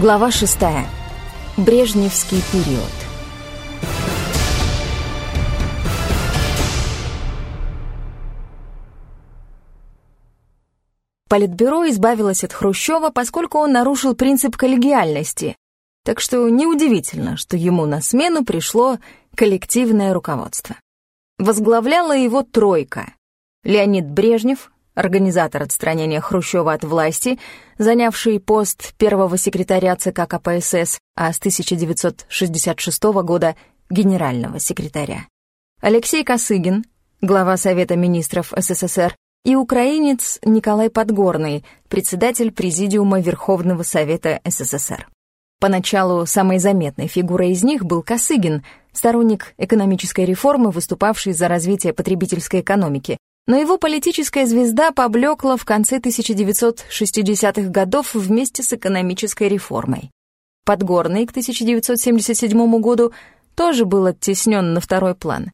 Глава 6. Брежневский период. Политбюро избавилось от Хрущева, поскольку он нарушил принцип коллегиальности. Так что неудивительно, что ему на смену пришло коллективное руководство. Возглавляла его тройка. Леонид Брежнев, организатор отстранения Хрущева от власти, занявший пост первого секретаря ЦК КПСС, а с 1966 года генерального секретаря. Алексей Косыгин, глава Совета министров СССР, и украинец Николай Подгорный, председатель Президиума Верховного Совета СССР. Поначалу самой заметной фигурой из них был Косыгин, сторонник экономической реформы, выступавший за развитие потребительской экономики, но его политическая звезда поблекла в конце 1960-х годов вместе с экономической реформой. Подгорный к 1977 году тоже был оттеснен на второй план.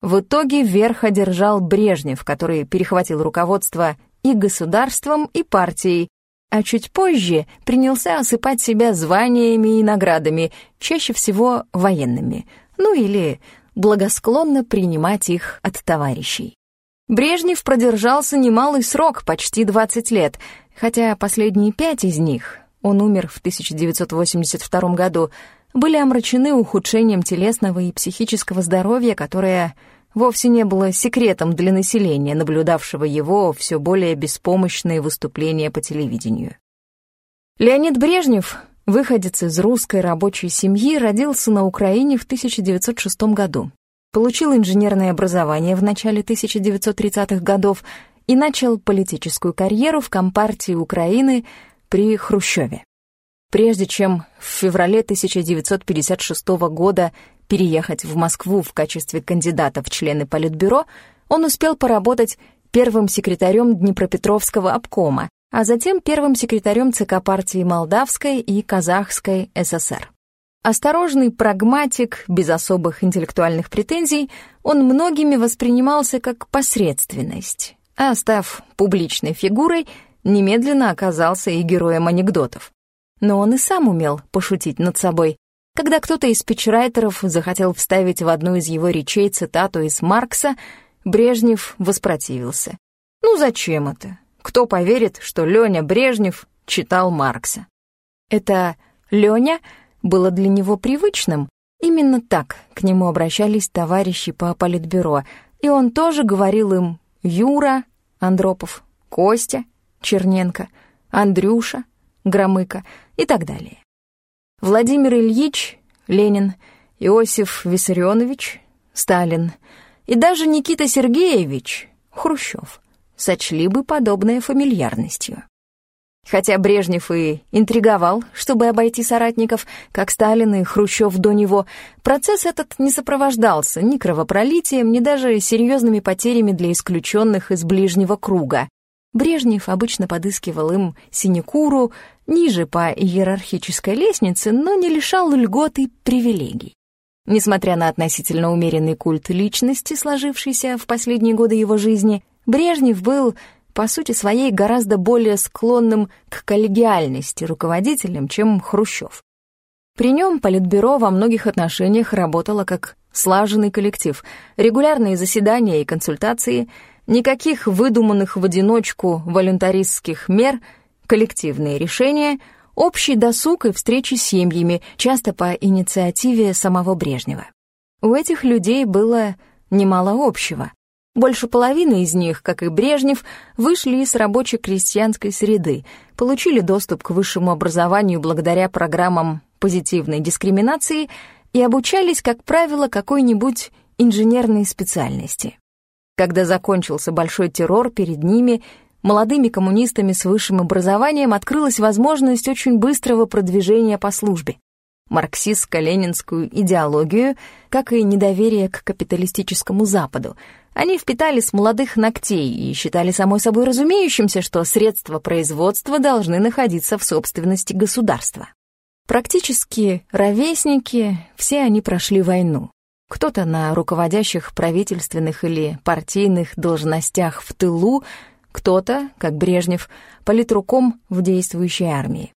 В итоге верх одержал Брежнев, который перехватил руководство и государством, и партией, а чуть позже принялся осыпать себя званиями и наградами, чаще всего военными, ну или благосклонно принимать их от товарищей. Брежнев продержался немалый срок, почти 20 лет, хотя последние пять из них, он умер в 1982 году, были омрачены ухудшением телесного и психического здоровья, которое вовсе не было секретом для населения, наблюдавшего его все более беспомощные выступления по телевидению. Леонид Брежнев, выходец из русской рабочей семьи, родился на Украине в 1906 году получил инженерное образование в начале 1930-х годов и начал политическую карьеру в Компартии Украины при Хрущеве. Прежде чем в феврале 1956 года переехать в Москву в качестве кандидата в члены Политбюро, он успел поработать первым секретарем Днепропетровского обкома, а затем первым секретарем ЦК партии Молдавской и Казахской ССР. Осторожный прагматик, без особых интеллектуальных претензий, он многими воспринимался как посредственность, а став публичной фигурой, немедленно оказался и героем анекдотов. Но он и сам умел пошутить над собой. Когда кто-то из спичрайтеров захотел вставить в одну из его речей цитату из Маркса, Брежнев воспротивился. «Ну зачем это? Кто поверит, что Леня Брежнев читал Маркса?» Это «Леня» — было для него привычным. Именно так к нему обращались товарищи по политбюро, и он тоже говорил им «Юра», Андропов, Костя, Черненко, Андрюша, Громыко и так далее. Владимир Ильич, Ленин, Иосиф Виссарионович, Сталин и даже Никита Сергеевич, Хрущев, сочли бы подобное фамильярностью. Хотя Брежнев и интриговал, чтобы обойти соратников, как Сталин и Хрущев до него, процесс этот не сопровождался ни кровопролитием, ни даже серьезными потерями для исключенных из ближнего круга. Брежнев обычно подыскивал им синекуру ниже по иерархической лестнице, но не лишал льгот и привилегий. Несмотря на относительно умеренный культ личности, сложившийся в последние годы его жизни, Брежнев был по сути своей гораздо более склонным к коллегиальности руководителем, чем Хрущев. При нем Политбюро во многих отношениях работало как слаженный коллектив, регулярные заседания и консультации, никаких выдуманных в одиночку волюнтаристских мер, коллективные решения, общий досуг и встречи с семьями, часто по инициативе самого Брежнева. У этих людей было немало общего. Больше половины из них, как и Брежнев, вышли из рабоче-крестьянской среды, получили доступ к высшему образованию благодаря программам позитивной дискриминации и обучались, как правило, какой-нибудь инженерной специальности. Когда закончился большой террор перед ними, молодыми коммунистами с высшим образованием открылась возможность очень быстрого продвижения по службе марксистско-ленинскую идеологию, как и недоверие к капиталистическому Западу. Они впитали с молодых ногтей и считали самой собой разумеющимся, что средства производства должны находиться в собственности государства. Практически ровесники, все они прошли войну. Кто-то на руководящих правительственных или партийных должностях в тылу, кто-то, как Брежнев, политруком в действующей армии.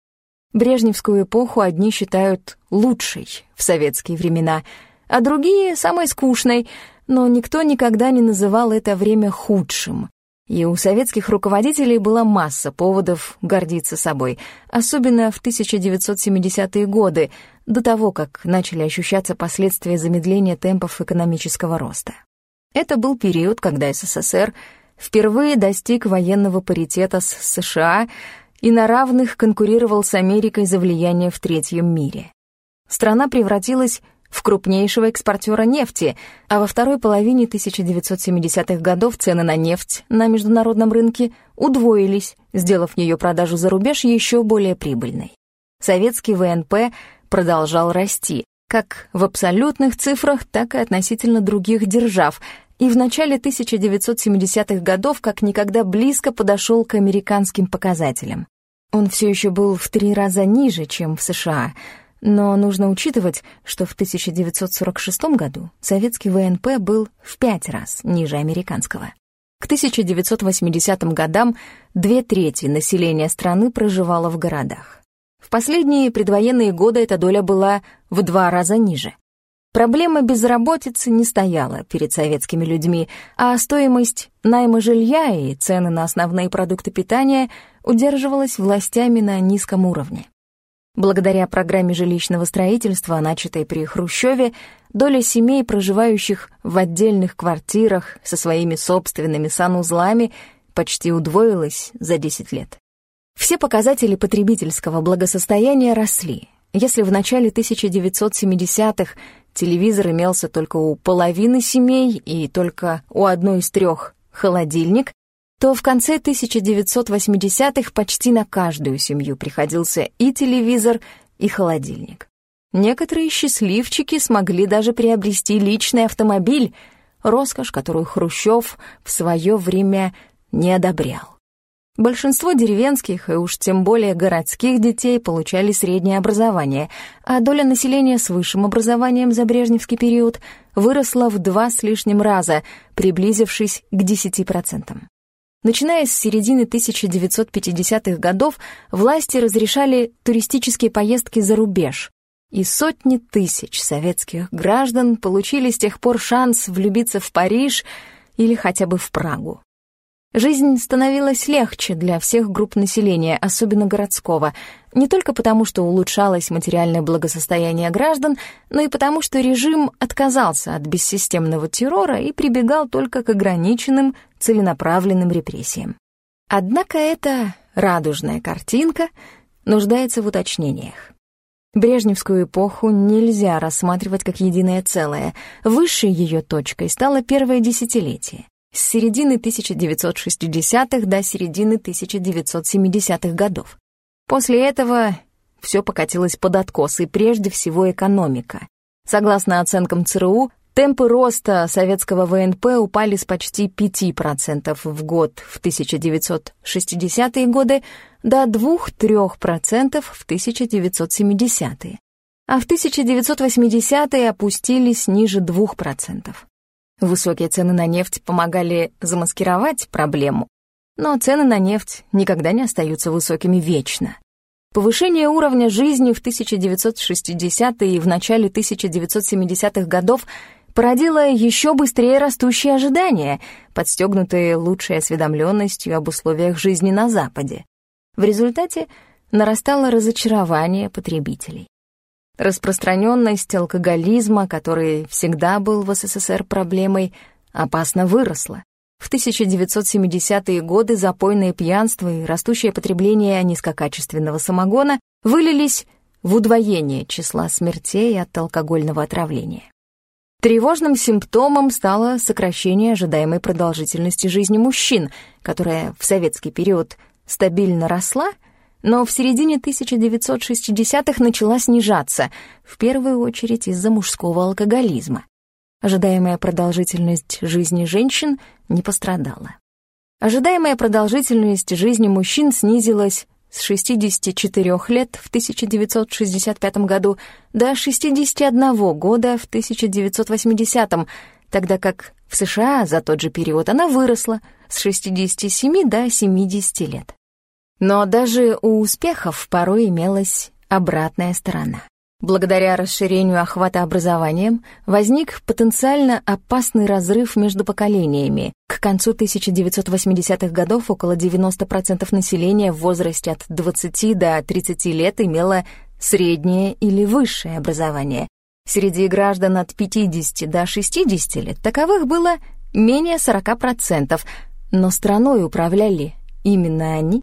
Брежневскую эпоху одни считают лучшей в советские времена, а другие — самой скучной, но никто никогда не называл это время худшим. И у советских руководителей была масса поводов гордиться собой, особенно в 1970-е годы, до того, как начали ощущаться последствия замедления темпов экономического роста. Это был период, когда СССР впервые достиг военного паритета с США и на равных конкурировал с Америкой за влияние в третьем мире. Страна превратилась в крупнейшего экспортера нефти, а во второй половине 1970-х годов цены на нефть на международном рынке удвоились, сделав ее продажу за рубеж еще более прибыльной. Советский ВНП продолжал расти, как в абсолютных цифрах, так и относительно других держав, и в начале 1970-х годов как никогда близко подошел к американским показателям. Он все еще был в три раза ниже, чем в США, но нужно учитывать, что в 1946 году советский ВНП был в пять раз ниже американского. К 1980 годам две трети населения страны проживало в городах. В последние предвоенные годы эта доля была в два раза ниже. Проблема безработицы не стояла перед советскими людьми, а стоимость найма жилья и цены на основные продукты питания удерживалась властями на низком уровне. Благодаря программе жилищного строительства, начатой при Хрущеве, доля семей, проживающих в отдельных квартирах со своими собственными санузлами, почти удвоилась за 10 лет. Все показатели потребительского благосостояния росли. Если в начале 1970-х телевизор имелся только у половины семей и только у одной из трех холодильник, то в конце 1980-х почти на каждую семью приходился и телевизор, и холодильник. Некоторые счастливчики смогли даже приобрести личный автомобиль, роскошь, которую Хрущев в свое время не одобрял. Большинство деревенских и уж тем более городских детей получали среднее образование, а доля населения с высшим образованием за брежневский период выросла в два с лишним раза, приблизившись к 10%. Начиная с середины 1950-х годов, власти разрешали туристические поездки за рубеж, и сотни тысяч советских граждан получили с тех пор шанс влюбиться в Париж или хотя бы в Прагу. Жизнь становилась легче для всех групп населения, особенно городского, не только потому, что улучшалось материальное благосостояние граждан, но и потому, что режим отказался от бессистемного террора и прибегал только к ограниченным целенаправленным репрессиям. Однако эта радужная картинка нуждается в уточнениях. Брежневскую эпоху нельзя рассматривать как единое целое. Высшей ее точкой стало первое десятилетие с середины 1960-х до середины 1970-х годов. После этого все покатилось под откос, и прежде всего экономика. Согласно оценкам ЦРУ, темпы роста советского ВНП упали с почти 5% в год в 1960-е годы до 2-3% в 1970-е, а в 1980-е опустились ниже 2%. Высокие цены на нефть помогали замаскировать проблему, но цены на нефть никогда не остаются высокими вечно. Повышение уровня жизни в 1960-е и в начале 1970-х годов породило еще быстрее растущие ожидания, подстегнутые лучшей осведомленностью об условиях жизни на Западе. В результате нарастало разочарование потребителей. Распространенность алкоголизма, который всегда был в СССР проблемой, опасно выросла. В 1970-е годы запойное пьянство и растущее потребление низкокачественного самогона вылились в удвоение числа смертей от алкогольного отравления. Тревожным симптомом стало сокращение ожидаемой продолжительности жизни мужчин, которая в советский период стабильно росла — но в середине 1960-х начала снижаться, в первую очередь из-за мужского алкоголизма. Ожидаемая продолжительность жизни женщин не пострадала. Ожидаемая продолжительность жизни мужчин снизилась с 64 лет в 1965 году до 61 года в 1980, тогда как в США за тот же период она выросла с 67 до 70 лет. Но даже у успехов порой имелась обратная сторона. Благодаря расширению охвата образованием возник потенциально опасный разрыв между поколениями. К концу 1980-х годов около 90% населения в возрасте от 20 до 30 лет имело среднее или высшее образование. Среди граждан от 50 до 60 лет таковых было менее 40%, но страной управляли именно они.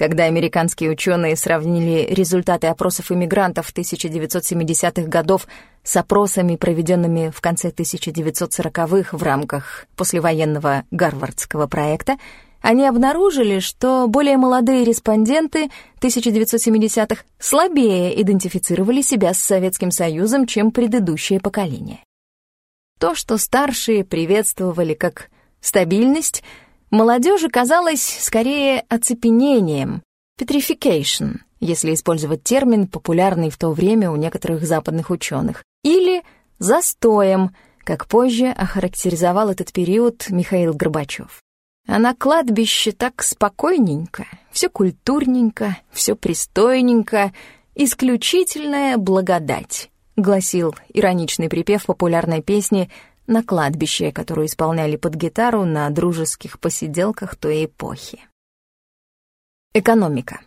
Когда американские ученые сравнили результаты опросов иммигрантов 1970-х годов с опросами, проведенными в конце 1940-х в рамках послевоенного Гарвардского проекта, они обнаружили, что более молодые респонденты 1970-х слабее идентифицировали себя с Советским Союзом, чем предыдущее поколение. То, что старшие приветствовали как стабильность — Молодежи казалось скорее оцепенением, petrification, если использовать термин, популярный в то время у некоторых западных ученых, или застоем, как позже охарактеризовал этот период Михаил Горбачев. А на кладбище так спокойненько, все культурненько, все пристойненько, исключительная благодать, гласил ироничный припев популярной песни на кладбище, которую исполняли под гитару на дружеских посиделках той эпохи. Экономика.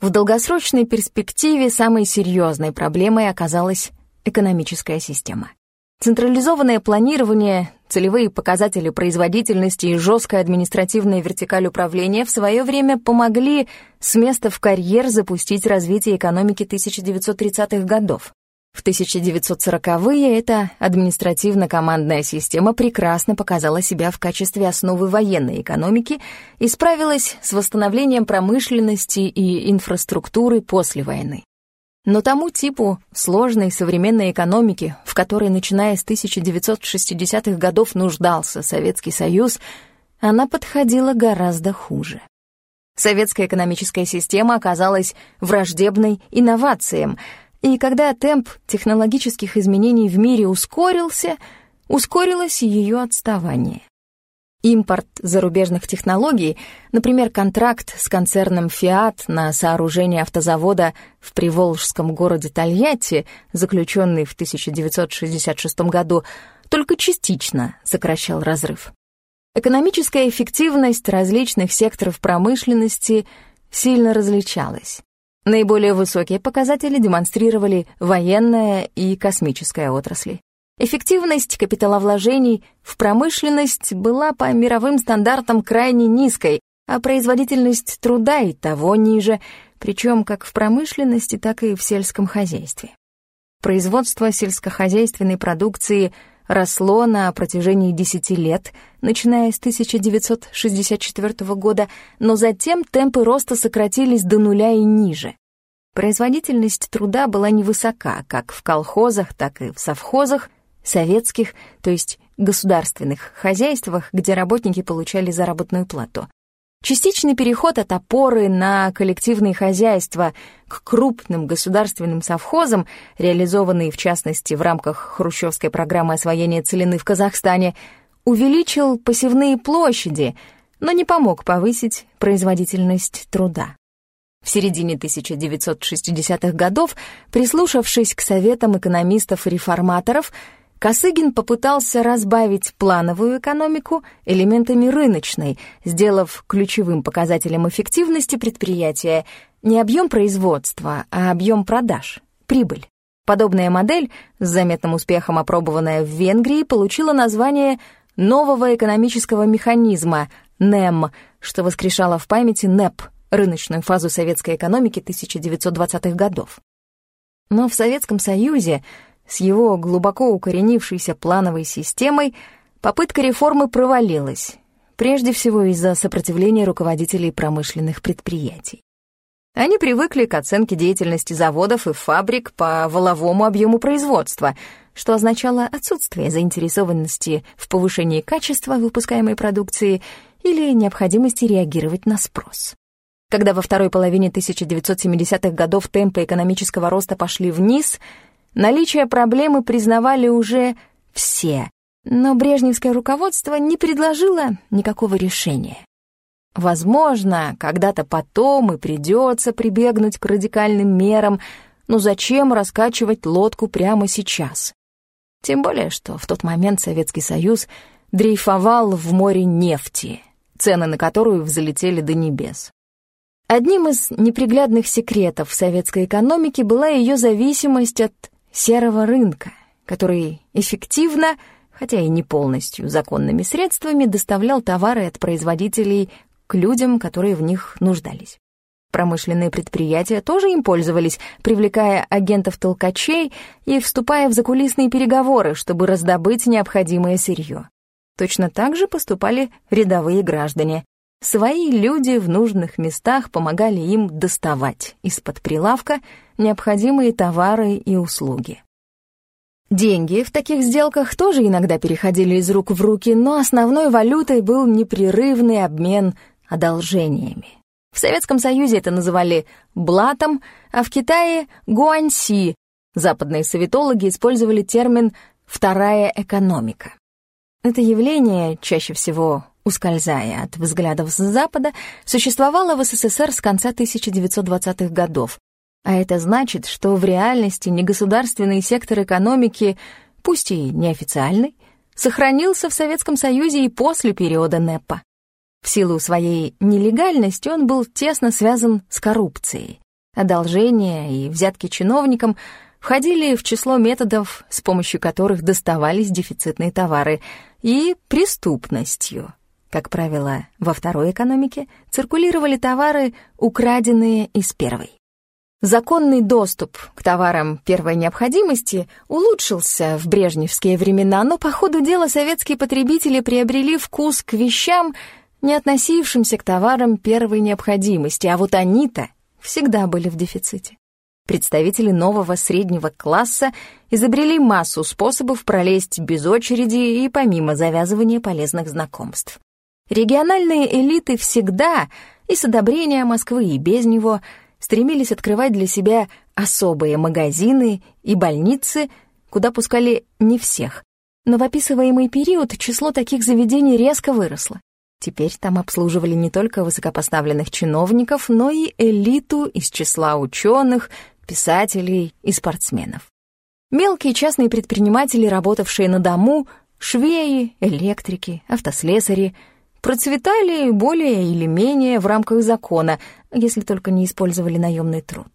В долгосрочной перспективе самой серьезной проблемой оказалась экономическая система. Централизованное планирование, целевые показатели производительности и жесткая административная вертикаль управления в свое время помогли с места в карьер запустить развитие экономики 1930-х годов. В 1940-е эта административно-командная система прекрасно показала себя в качестве основы военной экономики и справилась с восстановлением промышленности и инфраструктуры после войны. Но тому типу сложной современной экономики, в которой, начиная с 1960-х годов, нуждался Советский Союз, она подходила гораздо хуже. Советская экономическая система оказалась враждебной инновациям — и когда темп технологических изменений в мире ускорился, ускорилось ее отставание. Импорт зарубежных технологий, например, контракт с концерном Fiat на сооружение автозавода в приволжском городе Тольятти, заключенный в 1966 году, только частично сокращал разрыв. Экономическая эффективность различных секторов промышленности сильно различалась. Наиболее высокие показатели демонстрировали военная и космическая отрасли. Эффективность капиталовложений в промышленность была по мировым стандартам крайне низкой, а производительность труда и того ниже, причем как в промышленности, так и в сельском хозяйстве. Производство сельскохозяйственной продукции росло на протяжении 10 лет, начиная с 1964 года, но затем темпы роста сократились до нуля и ниже. Производительность труда была невысока как в колхозах, так и в совхозах, советских, то есть государственных хозяйствах, где работники получали заработную плату. Частичный переход от опоры на коллективные хозяйства к крупным государственным совхозам, реализованный в частности в рамках хрущевской программы освоения целины в Казахстане, увеличил посевные площади, но не помог повысить производительность труда. В середине 1960-х годов, прислушавшись к советам экономистов и реформаторов, Косыгин попытался разбавить плановую экономику элементами рыночной, сделав ключевым показателем эффективности предприятия не объем производства, а объем продаж, прибыль. Подобная модель, с заметным успехом опробованная в Венгрии, получила название нового экономического механизма НЭМ, что воскрешало в памяти НЭП, рыночную фазу советской экономики 1920-х годов. Но в Советском Союзе с его глубоко укоренившейся плановой системой попытка реформы провалилась, прежде всего из-за сопротивления руководителей промышленных предприятий. Они привыкли к оценке деятельности заводов и фабрик по воловому объему производства, что означало отсутствие заинтересованности в повышении качества выпускаемой продукции или необходимости реагировать на спрос. Когда во второй половине 1970-х годов темпы экономического роста пошли вниз — Наличие проблемы признавали уже все, но брежневское руководство не предложило никакого решения. Возможно, когда-то потом и придется прибегнуть к радикальным мерам, но зачем раскачивать лодку прямо сейчас? Тем более, что в тот момент Советский Союз дрейфовал в море нефти, цены на которую взлетели до небес. Одним из неприглядных секретов советской экономики была ее зависимость от серого рынка, который эффективно, хотя и не полностью законными средствами, доставлял товары от производителей к людям, которые в них нуждались. Промышленные предприятия тоже им пользовались, привлекая агентов-толкачей и вступая в закулисные переговоры, чтобы раздобыть необходимое сырье. Точно так же поступали рядовые граждане. Свои люди в нужных местах помогали им доставать из-под прилавка необходимые товары и услуги. Деньги в таких сделках тоже иногда переходили из рук в руки, но основной валютой был непрерывный обмен одолжениями. В Советском Союзе это называли «блатом», а в Китае — «гуаньси». Западные советологи использовали термин «вторая экономика». Это явление, чаще всего ускользая от взглядов с Запада, существовало в СССР с конца 1920-х годов. А это значит, что в реальности негосударственный сектор экономики, пусть и неофициальный, сохранился в Советском Союзе и после периода НЭПа. В силу своей нелегальности он был тесно связан с коррупцией. Одолжения и взятки чиновникам входили в число методов, с помощью которых доставались дефицитные товары, и преступностью. Как правило, во второй экономике циркулировали товары, украденные из первой. Законный доступ к товарам первой необходимости улучшился в брежневские времена, но по ходу дела советские потребители приобрели вкус к вещам, не относившимся к товарам первой необходимости, а вот они-то всегда были в дефиците. Представители нового среднего класса изобрели массу способов пролезть без очереди и помимо завязывания полезных знакомств. Региональные элиты всегда, и с одобрения Москвы, и без него, стремились открывать для себя особые магазины и больницы, куда пускали не всех. Но в описываемый период число таких заведений резко выросло. Теперь там обслуживали не только высокопоставленных чиновников, но и элиту из числа ученых, писателей и спортсменов. Мелкие частные предприниматели, работавшие на дому, швеи, электрики, автослесари, процветали более или менее в рамках закона, если только не использовали наемный труд.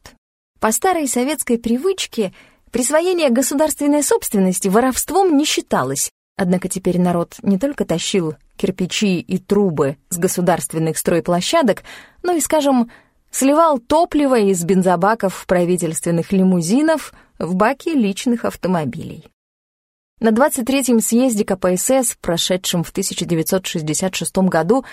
По старой советской привычке присвоение государственной собственности воровством не считалось, однако теперь народ не только тащил кирпичи и трубы с государственных стройплощадок, но и, скажем, сливал топливо из бензобаков правительственных лимузинов в баки личных автомобилей. На 23-м съезде КПСС, прошедшем в 1966 году,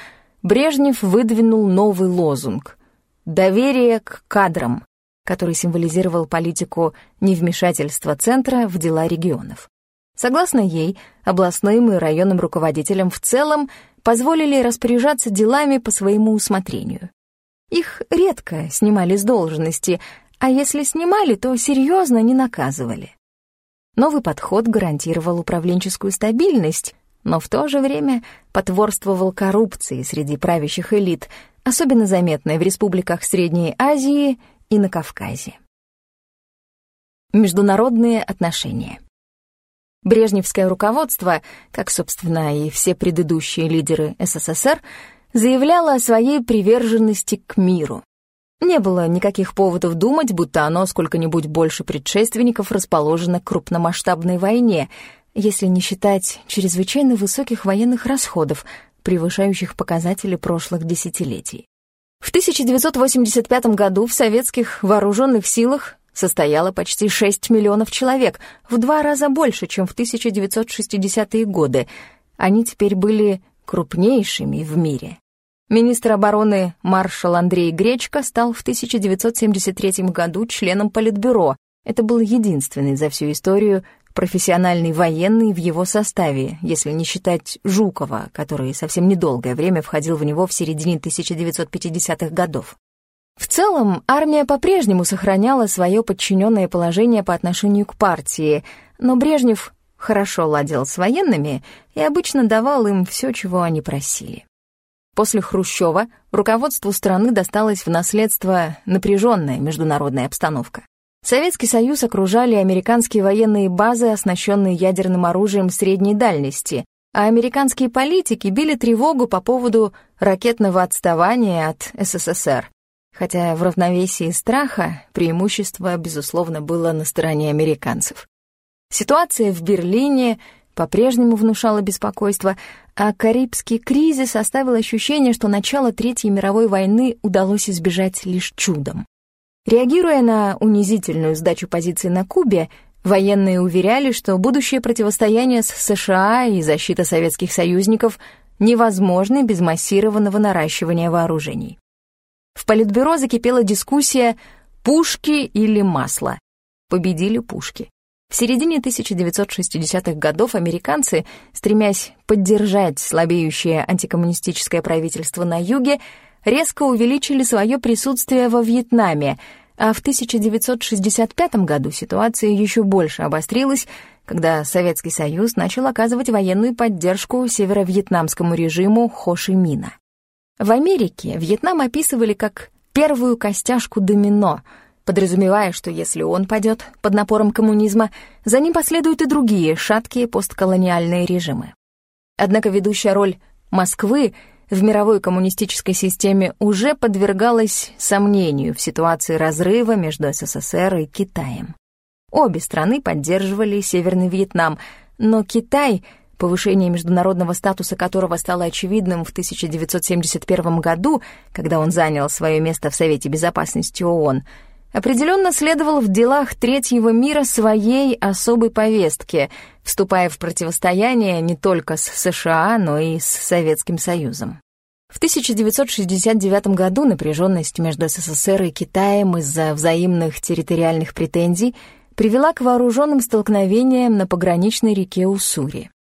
Брежнев выдвинул новый лозунг «Доверие к кадрам», который символизировал политику невмешательства Центра в дела регионов. Согласно ей, областным и районным руководителям в целом позволили распоряжаться делами по своему усмотрению. Их редко снимали с должности, а если снимали, то серьезно не наказывали. Новый подход гарантировал управленческую стабильность, но в то же время потворствовал коррупции среди правящих элит, особенно заметной в республиках Средней Азии и на Кавказе. Международные отношения Брежневское руководство, как, собственно, и все предыдущие лидеры СССР, заявляло о своей приверженности к миру. Не было никаких поводов думать, будто оно сколько-нибудь больше предшественников расположено к крупномасштабной войне, если не считать чрезвычайно высоких военных расходов, превышающих показатели прошлых десятилетий. В 1985 году в советских вооруженных силах состояло почти 6 миллионов человек, в два раза больше, чем в 1960-е годы. Они теперь были крупнейшими в мире. Министр обороны маршал Андрей Гречко стал в 1973 году членом Политбюро. Это был единственный за всю историю профессиональный военный в его составе, если не считать Жукова, который совсем недолгое время входил в него в середине 1950-х годов. В целом, армия по-прежнему сохраняла свое подчиненное положение по отношению к партии, но Брежнев хорошо ладил с военными и обычно давал им все, чего они просили. После Хрущева руководству страны досталась в наследство напряженная международная обстановка. Советский Союз окружали американские военные базы, оснащенные ядерным оружием средней дальности, а американские политики били тревогу по поводу ракетного отставания от СССР. Хотя в равновесии страха преимущество, безусловно, было на стороне американцев. Ситуация в Берлине по-прежнему внушала беспокойство, а Карибский кризис оставил ощущение, что начало Третьей мировой войны удалось избежать лишь чудом. Реагируя на унизительную сдачу позиций на Кубе, военные уверяли, что будущее противостояние с США и защита советских союзников невозможны без массированного наращивания вооружений. В Политбюро закипела дискуссия «пушки или масло». Победили пушки. В середине 1960-х годов американцы, стремясь поддержать слабеющее антикоммунистическое правительство на юге, резко увеличили свое присутствие во Вьетнаме, а в 1965 году ситуация еще больше обострилась, когда Советский Союз начал оказывать военную поддержку северо-вьетнамскому режиму Хо Ши Мина. В Америке Вьетнам описывали как первую костяшку домино — подразумевая, что если он падет под напором коммунизма, за ним последуют и другие шаткие постколониальные режимы. Однако ведущая роль Москвы в мировой коммунистической системе уже подвергалась сомнению в ситуации разрыва между СССР и Китаем. Обе страны поддерживали Северный Вьетнам, но Китай, повышение международного статуса которого стало очевидным в 1971 году, когда он занял свое место в Совете Безопасности ООН, определенно следовал в делах третьего мира своей особой повестке, вступая в противостояние не только с США, но и с Советским Союзом. В 1969 году напряженность между СССР и Китаем из-за взаимных территориальных претензий привела к вооруженным столкновениям на пограничной реке Уссури.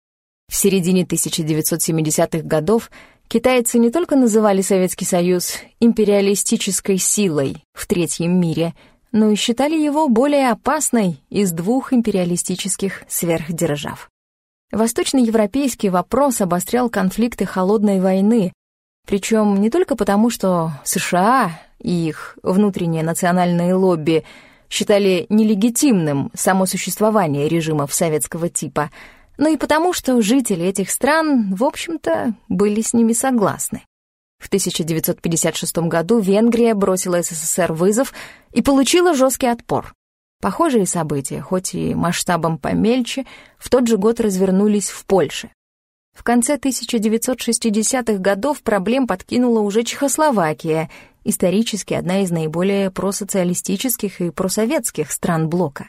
В середине 1970-х годов Китайцы не только называли Советский Союз империалистической силой в третьем мире, но и считали его более опасной из двух империалистических сверхдержав. Восточноевропейский вопрос обострял конфликты холодной войны, причем не только потому, что США и их внутренние национальные лобби считали нелегитимным само существование режимов советского типа — но и потому, что жители этих стран, в общем-то, были с ними согласны. В 1956 году Венгрия бросила СССР вызов и получила жесткий отпор. Похожие события, хоть и масштабом помельче, в тот же год развернулись в Польше. В конце 1960-х годов проблем подкинула уже Чехословакия, исторически одна из наиболее просоциалистических и просоветских стран блока.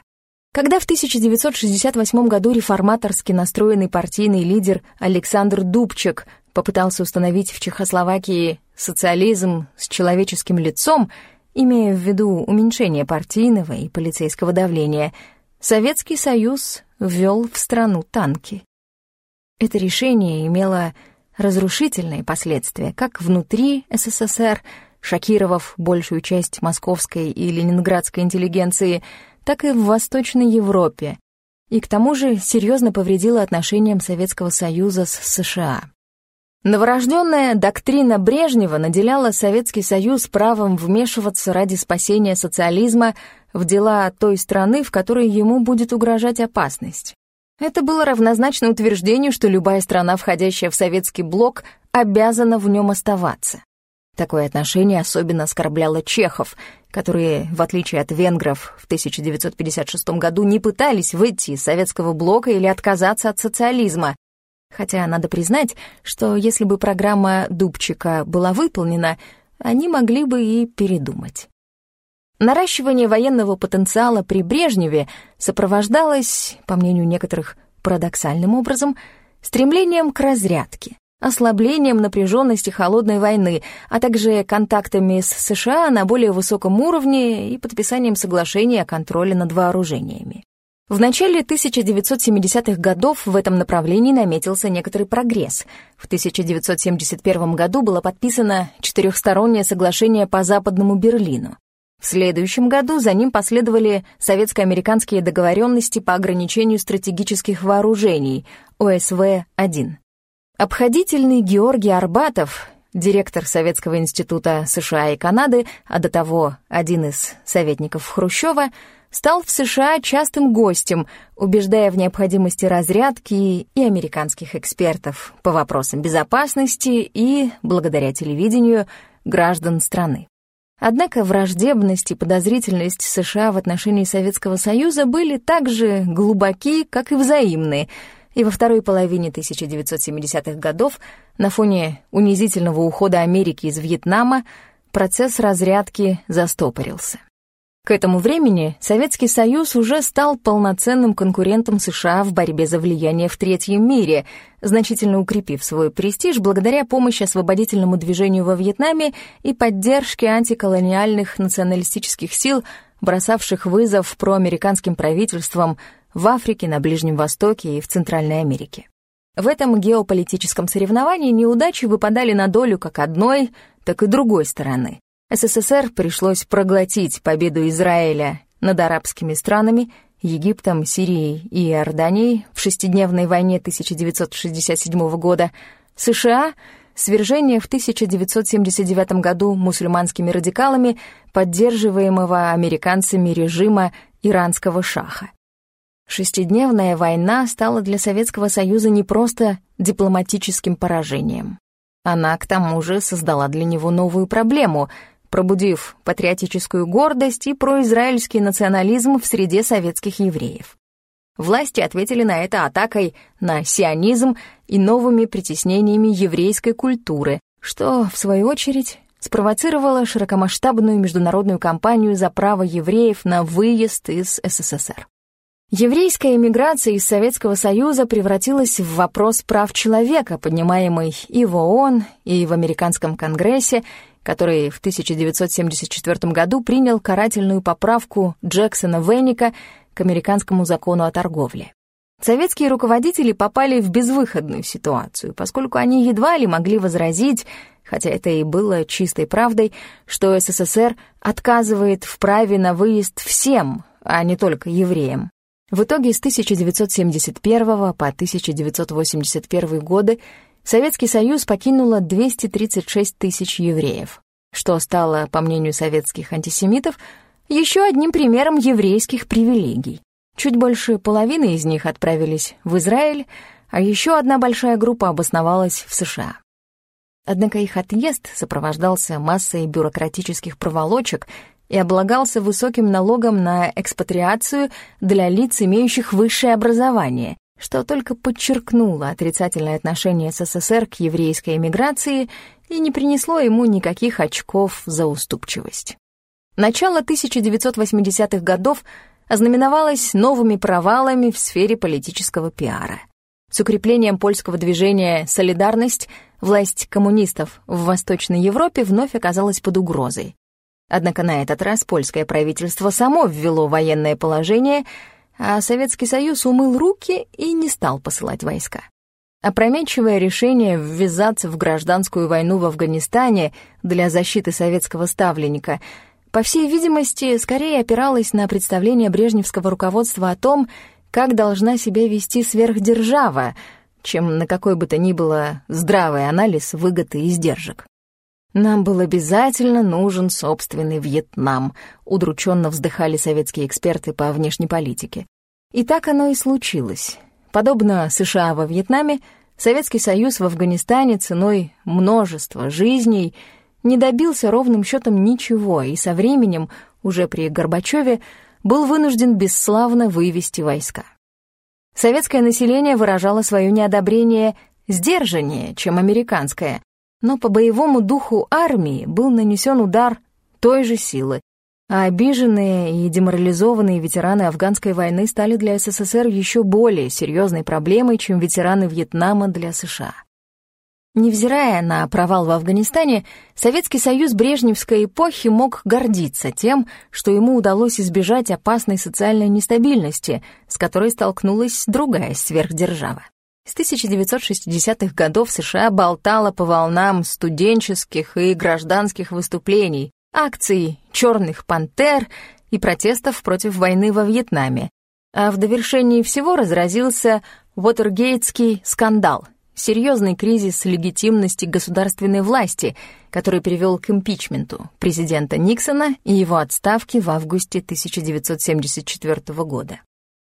Когда в 1968 году реформаторски настроенный партийный лидер Александр Дубчик попытался установить в Чехословакии социализм с человеческим лицом, имея в виду уменьшение партийного и полицейского давления, Советский Союз ввел в страну танки. Это решение имело разрушительные последствия как внутри СССР, шокировав большую часть московской и ленинградской интеллигенции, так и в Восточной Европе, и к тому же серьезно повредила отношениям Советского Союза с США. Новорожденная доктрина Брежнева наделяла Советский Союз правом вмешиваться ради спасения социализма в дела той страны, в которой ему будет угрожать опасность. Это было равнозначно утверждению, что любая страна, входящая в советский блок, обязана в нем оставаться. Такое отношение особенно оскорбляло чехов, которые, в отличие от венгров, в 1956 году не пытались выйти из советского блока или отказаться от социализма. Хотя надо признать, что если бы программа Дубчика была выполнена, они могли бы и передумать. Наращивание военного потенциала при Брежневе сопровождалось, по мнению некоторых, парадоксальным образом, стремлением к разрядке ослаблением напряженности холодной войны, а также контактами с США на более высоком уровне и подписанием соглашения о контроле над вооружениями. В начале 1970-х годов в этом направлении наметился некоторый прогресс. В 1971 году было подписано четырехстороннее соглашение по Западному Берлину. В следующем году за ним последовали советско-американские договоренности по ограничению стратегических вооружений, ОСВ-1. Обходительный Георгий Арбатов, директор Советского института США и Канады, а до того один из советников Хрущева, стал в США частым гостем, убеждая в необходимости разрядки и американских экспертов по вопросам безопасности и, благодаря телевидению, граждан страны. Однако враждебность и подозрительность США в отношении Советского Союза были так же глубоки, как и взаимные, и во второй половине 1970-х годов на фоне унизительного ухода Америки из Вьетнама процесс разрядки застопорился. К этому времени Советский Союз уже стал полноценным конкурентом США в борьбе за влияние в третьем мире, значительно укрепив свой престиж благодаря помощи освободительному движению во Вьетнаме и поддержке антиколониальных националистических сил, бросавших вызов проамериканским правительствам в Африке, на Ближнем Востоке и в Центральной Америке. В этом геополитическом соревновании неудачи выпадали на долю как одной, так и другой стороны. СССР пришлось проглотить победу Израиля над арабскими странами, Египтом, Сирией и Иорданией в шестидневной войне 1967 года, США — свержение в 1979 году мусульманскими радикалами, поддерживаемого американцами режима иранского шаха. Шестидневная война стала для Советского Союза не просто дипломатическим поражением. Она, к тому же, создала для него новую проблему — пробудив патриотическую гордость и произраильский национализм в среде советских евреев. Власти ответили на это атакой на сионизм и новыми притеснениями еврейской культуры, что, в свою очередь, спровоцировало широкомасштабную международную кампанию за право евреев на выезд из СССР. Еврейская эмиграция из Советского Союза превратилась в вопрос прав человека, поднимаемый и в ООН, и в Американском Конгрессе, который в 1974 году принял карательную поправку Джексона Венника к американскому закону о торговле. Советские руководители попали в безвыходную ситуацию, поскольку они едва ли могли возразить, хотя это и было чистой правдой, что СССР отказывает в праве на выезд всем, а не только евреям. В итоге с 1971 по 1981 годы Советский Союз покинуло 236 тысяч евреев, что стало, по мнению советских антисемитов, еще одним примером еврейских привилегий. Чуть больше половины из них отправились в Израиль, а еще одна большая группа обосновалась в США. Однако их отъезд сопровождался массой бюрократических проволочек и облагался высоким налогом на экспатриацию для лиц, имеющих высшее образование, что только подчеркнуло отрицательное отношение СССР к еврейской эмиграции и не принесло ему никаких очков за уступчивость. Начало 1980-х годов ознаменовалось новыми провалами в сфере политического пиара. С укреплением польского движения «Солидарность» власть коммунистов в Восточной Европе вновь оказалась под угрозой. Однако на этот раз польское правительство само ввело военное положение — а Советский Союз умыл руки и не стал посылать войска. Опрометчивое решение ввязаться в гражданскую войну в Афганистане для защиты советского ставленника, по всей видимости, скорее опиралось на представление брежневского руководства о том, как должна себя вести сверхдержава, чем на какой бы то ни было здравый анализ выгод и издержек. «Нам был обязательно нужен собственный Вьетнам», удрученно вздыхали советские эксперты по внешней политике. И так оно и случилось. Подобно США во Вьетнаме, Советский Союз в Афганистане ценой множества жизней не добился ровным счетом ничего, и со временем, уже при Горбачеве, был вынужден бесславно вывести войска. Советское население выражало свое неодобрение сдержаннее, чем американское, но по боевому духу армии был нанесен удар той же силы, а обиженные и деморализованные ветераны афганской войны стали для СССР еще более серьезной проблемой, чем ветераны Вьетнама для США. Невзирая на провал в Афганистане, Советский Союз Брежневской эпохи мог гордиться тем, что ему удалось избежать опасной социальной нестабильности, с которой столкнулась другая сверхдержава. С 1960-х годов США болтала по волнам студенческих и гражданских выступлений, акций «Черных пантер» и протестов против войны во Вьетнаме. А в довершении всего разразился Уотергейтский скандал, серьезный кризис легитимности государственной власти, который привел к импичменту президента Никсона и его отставке в августе 1974 года.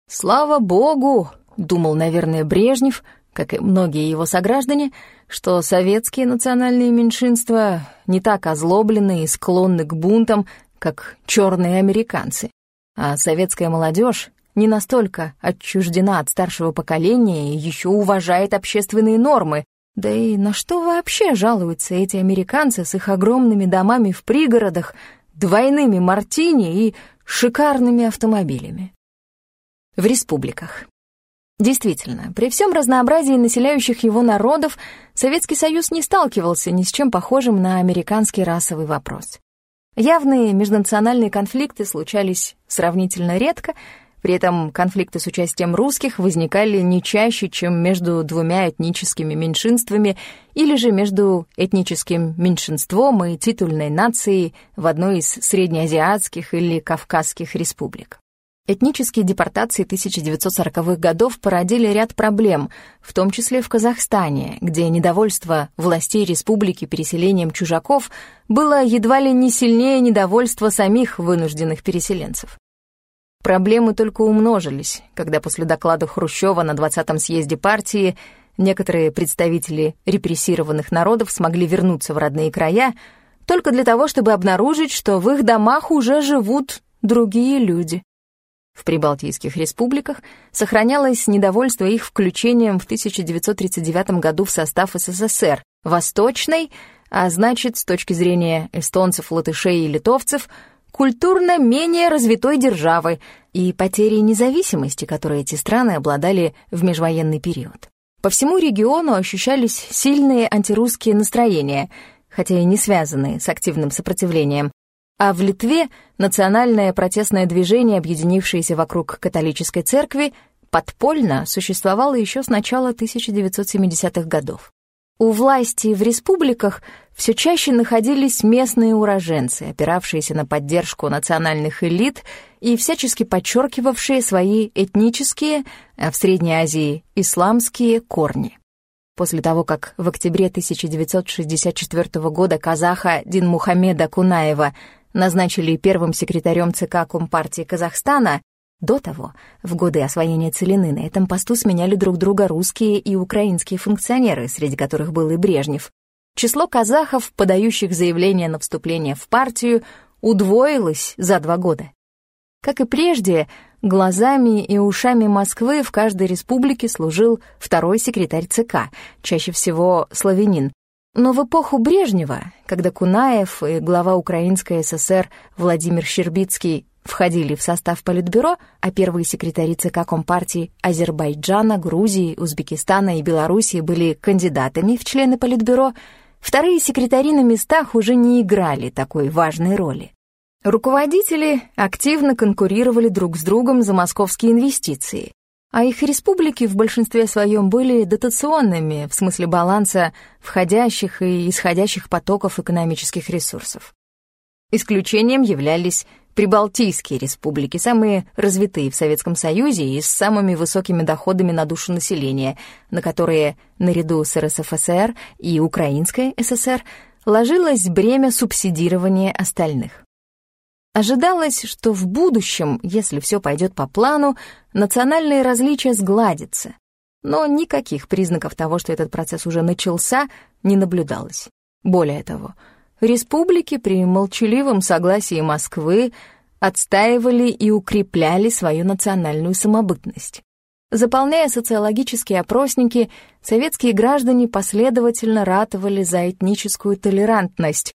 «Слава богу!» — думал, наверное, Брежнев, как и многие его сограждане, что советские национальные меньшинства не так озлоблены и склонны к бунтам, как черные американцы. А советская молодежь не настолько отчуждена от старшего поколения и еще уважает общественные нормы. Да и на что вообще жалуются эти американцы с их огромными домами в пригородах, двойными мартини и шикарными автомобилями? В республиках. Действительно, при всем разнообразии населяющих его народов Советский Союз не сталкивался ни с чем похожим на американский расовый вопрос. Явные межнациональные конфликты случались сравнительно редко, при этом конфликты с участием русских возникали не чаще, чем между двумя этническими меньшинствами или же между этническим меньшинством и титульной нацией в одной из среднеазиатских или кавказских республик. Этнические депортации 1940-х годов породили ряд проблем, в том числе в Казахстане, где недовольство властей республики переселением чужаков было едва ли не сильнее недовольства самих вынужденных переселенцев. Проблемы только умножились, когда после доклада Хрущева на 20-м съезде партии некоторые представители репрессированных народов смогли вернуться в родные края только для того, чтобы обнаружить, что в их домах уже живут другие люди. В прибалтийских республиках сохранялось недовольство их включением в 1939 году в состав СССР, Восточной, а значит, с точки зрения эстонцев, латышей и литовцев, культурно менее развитой державы и потерей независимости, которые эти страны обладали в межвоенный период. По всему региону ощущались сильные антирусские настроения, хотя и не связанные с активным сопротивлением, а в Литве национальное протестное движение, объединившееся вокруг католической церкви, подпольно существовало еще с начала 1970-х годов. У власти в республиках все чаще находились местные уроженцы, опиравшиеся на поддержку национальных элит и всячески подчеркивавшие свои этнические, а в Средней Азии — исламские корни. После того, как в октябре 1964 года казаха Динмухамеда Кунаева назначили первым секретарем ЦК Компартии Казахстана, до того, в годы освоения целины, на этом посту сменяли друг друга русские и украинские функционеры, среди которых был и Брежнев. Число казахов, подающих заявление на вступление в партию, удвоилось за два года. Как и прежде, глазами и ушами Москвы в каждой республике служил второй секретарь ЦК, чаще всего славянин, но в эпоху Брежнева, когда Кунаев и глава Украинской ССР Владимир Щербицкий входили в состав Политбюро, а первые секретари ЦК Компартии Азербайджана, Грузии, Узбекистана и Белоруссии были кандидатами в члены Политбюро, вторые секретари на местах уже не играли такой важной роли. Руководители активно конкурировали друг с другом за московские инвестиции, а их республики в большинстве своем были дотационными в смысле баланса входящих и исходящих потоков экономических ресурсов. Исключением являлись Прибалтийские республики, самые развитые в Советском Союзе и с самыми высокими доходами на душу населения, на которые, наряду с РСФСР и Украинской ССР, ложилось бремя субсидирования остальных. Ожидалось, что в будущем, если все пойдет по плану, национальные различия сгладятся. Но никаких признаков того, что этот процесс уже начался, не наблюдалось. Более того, республики при молчаливом согласии Москвы отстаивали и укрепляли свою национальную самобытность. Заполняя социологические опросники, советские граждане последовательно ратовали за этническую толерантность,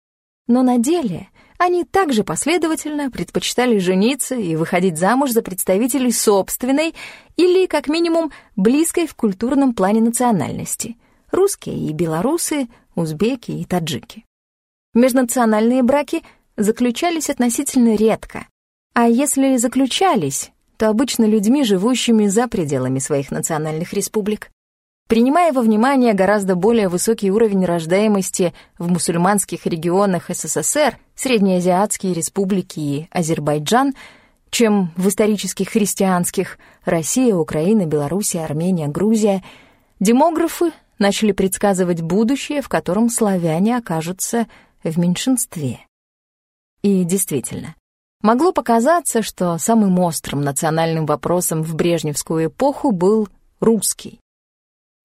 но на деле они также последовательно предпочитали жениться и выходить замуж за представителей собственной или, как минимум, близкой в культурном плане национальности — русские и белорусы, узбеки и таджики. Межнациональные браки заключались относительно редко, а если заключались, то обычно людьми, живущими за пределами своих национальных республик. Принимая во внимание гораздо более высокий уровень рождаемости в мусульманских регионах СССР, Среднеазиатские республики и Азербайджан, чем в исторических христианских Россия, Украина, Белоруссия, Армения, Грузия, демографы начали предсказывать будущее, в котором славяне окажутся в меньшинстве. И действительно, могло показаться, что самым острым национальным вопросом в брежневскую эпоху был русский.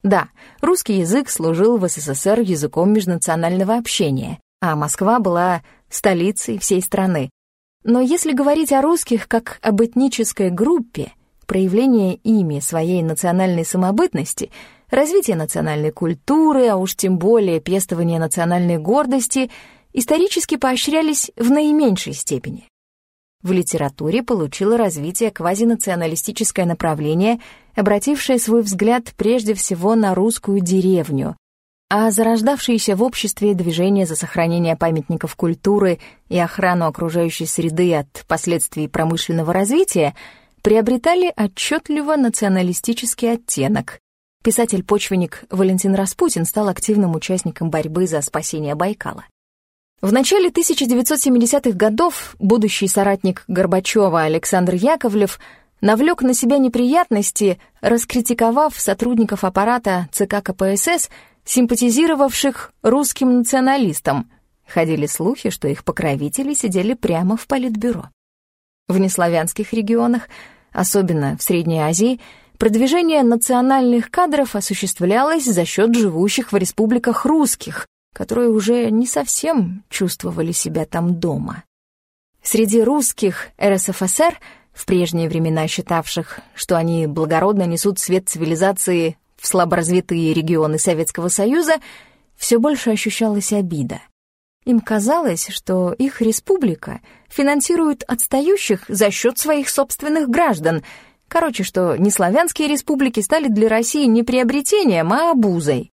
Да, русский язык служил в СССР языком межнационального общения, а Москва была столицей всей страны. Но если говорить о русских как об этнической группе, проявление ими своей национальной самобытности, развитие национальной культуры, а уж тем более пестование национальной гордости, исторически поощрялись в наименьшей степени. В литературе получило развитие квазинационалистическое направление, обратившее свой взгляд прежде всего на русскую деревню, а зарождавшиеся в обществе движения за сохранение памятников культуры и охрану окружающей среды от последствий промышленного развития приобретали отчетливо националистический оттенок. Писатель-почвенник Валентин Распутин стал активным участником борьбы за спасение Байкала. В начале 1970-х годов будущий соратник Горбачева Александр Яковлев навлек на себя неприятности, раскритиковав сотрудников аппарата ЦК КПСС, симпатизировавших русским националистам. Ходили слухи, что их покровители сидели прямо в политбюро. В неславянских регионах, особенно в Средней Азии, продвижение национальных кадров осуществлялось за счет живущих в республиках русских, которые уже не совсем чувствовали себя там дома. Среди русских РСФСР, в прежние времена считавших, что они благородно несут свет цивилизации в слаборазвитые регионы Советского Союза, все больше ощущалась обида. Им казалось, что их республика финансирует отстающих за счет своих собственных граждан. Короче, что неславянские республики стали для России не приобретением, а обузой.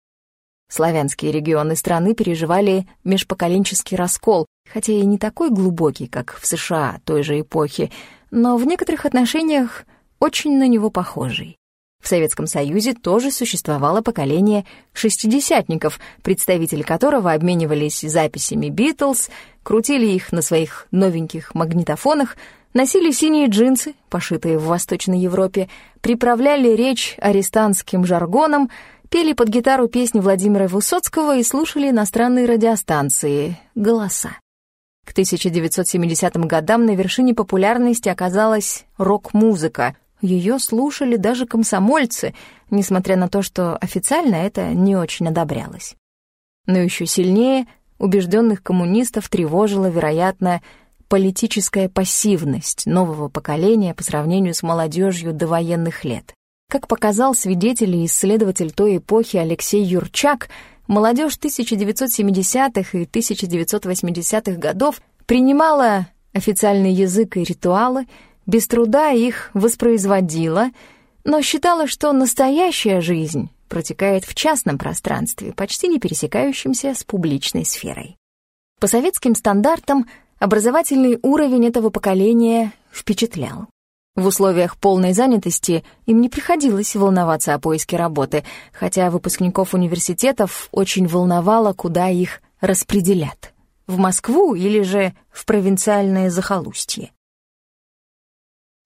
Славянские регионы страны переживали межпоколенческий раскол, хотя и не такой глубокий, как в США той же эпохи, но в некоторых отношениях очень на него похожий. В Советском Союзе тоже существовало поколение шестидесятников, представители которого обменивались записями «Битлз», крутили их на своих новеньких магнитофонах, носили синие джинсы, пошитые в Восточной Европе, приправляли речь арестантским жаргоном — пели под гитару песни Владимира Высоцкого и слушали иностранные радиостанции «Голоса». К 1970 годам на вершине популярности оказалась рок-музыка. Ее слушали даже комсомольцы, несмотря на то, что официально это не очень одобрялось. Но еще сильнее убежденных коммунистов тревожила, вероятно, политическая пассивность нового поколения по сравнению с молодежью до военных лет. Как показал свидетель и исследователь той эпохи Алексей Юрчак, молодежь 1970-х и 1980-х годов принимала официальный язык и ритуалы, без труда их воспроизводила, но считала, что настоящая жизнь протекает в частном пространстве, почти не пересекающемся с публичной сферой. По советским стандартам образовательный уровень этого поколения впечатлял. В условиях полной занятости им не приходилось волноваться о поиске работы, хотя выпускников университетов очень волновало, куда их распределят — в Москву или же в провинциальное захолустье.